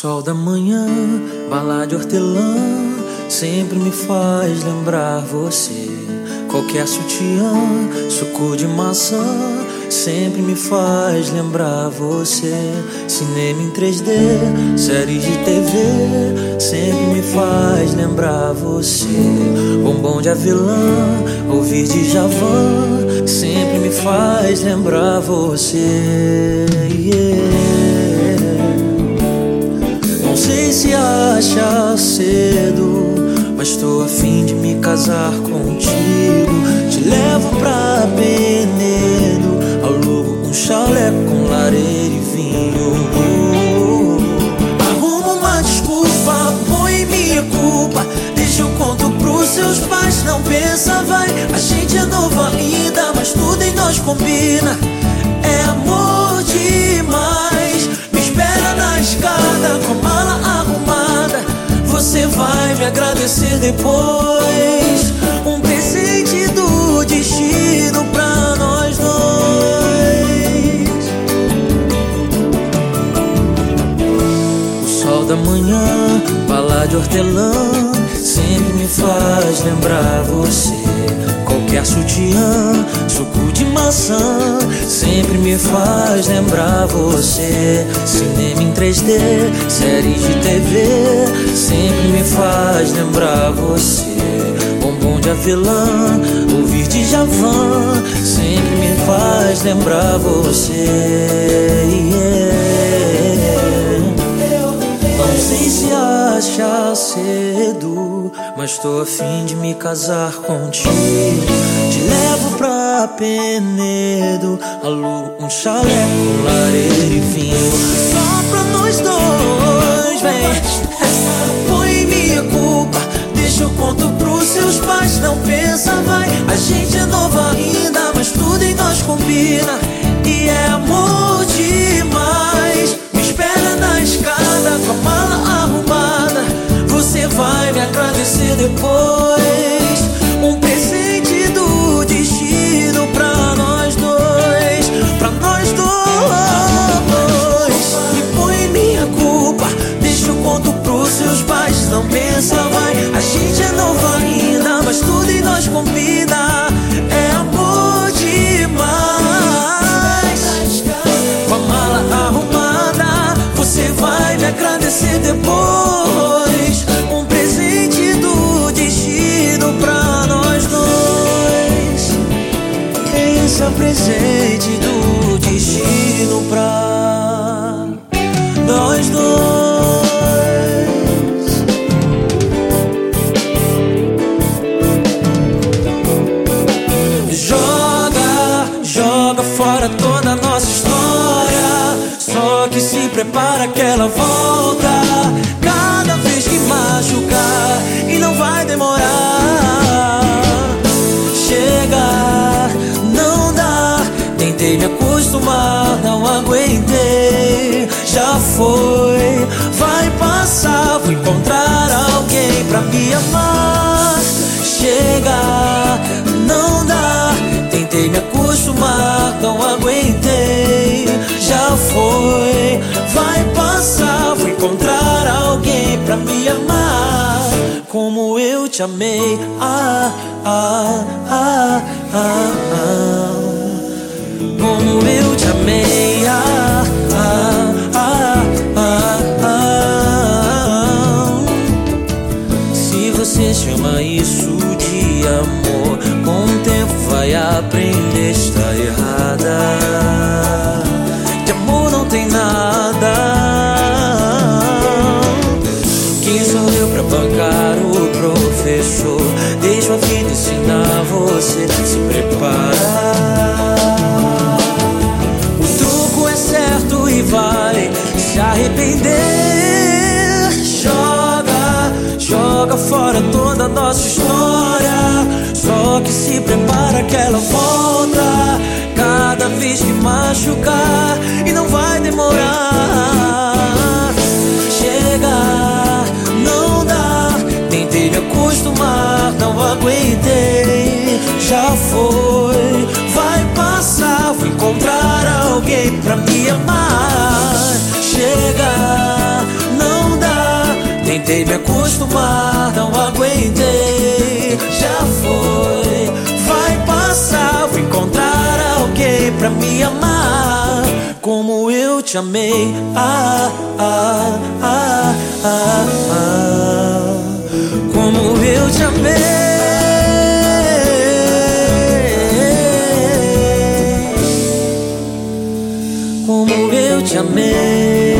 sol da manhã, bala de hortelã, sempre me faz lembrar você. Qualquer sutiã, suco de maçã, sempre me faz lembrar você. Cinema em 3D, séries de TV, sempre me faz lembrar você. Bombom de avelã, ouvir de Javan, sempre me faz lembrar você. Yeah sei se acha cedo, mas tô afim de me casar contigo. Te levo pra Penedo, alugo um chalé com lareira e vinho. Arruma uma desculpa, põe minha culpa. Deixa eu conto pros seus pais, não pensa, vai. A gente é novo ainda, mas tudo em nós combina. É amor demais. Me espera na escada com a agradecer depois. Um presente do destino pra nós dois. O sol da manhã, bala de hortelã, sempre me faz lembrar você. Qualquer sutiã, suco de maçã, sempre me faz lembrar você. Cinema em 3D, séries de TV, sempre me faz lembrar você. Bombom de avelã, ouvir de Javan, sempre me faz lembrar você. Yeah. Não sei se acha cedo, mas tô afim de me casar contigo. Te levo pra Penedo, alugo um chalé com lareira e vinho. Só pra nós dois, vem. Põe minha culpa, deixa eu conto pros seus pais. Não pensa, vai. A gente é novo ainda, mas tudo em nós combina. E é amor demais. Presente do destino pra nós dois. Joga, joga fora toda a nossa história. Só que se prepara que ela volta. Cada vez que machucar, e não vai demorar. Acostumar, não aguentei. Já foi, vai passar. Vou encontrar alguém pra me amar. Chega, não dá. Tentei me acostumar, não aguentei. Já foi, vai passar. Vou encontrar alguém pra me amar. Como eu te amei. Ah, ah, ah, ah, ah. Como eu te amei. Ah, ah, ah, ah, ah. Se você chama isso arrepender. Joga, joga fora toda a nossa história. Só que se prepara que ela volta. Cada vez que machucar, e não vai demorar. Tentei me acostumar, não aguentei. Já foi, vai passar. Vou encontrar alguém pra me amar. Como eu te amei. Ah, ah, ah, ah, ah. Como eu te amei. como eu te amei.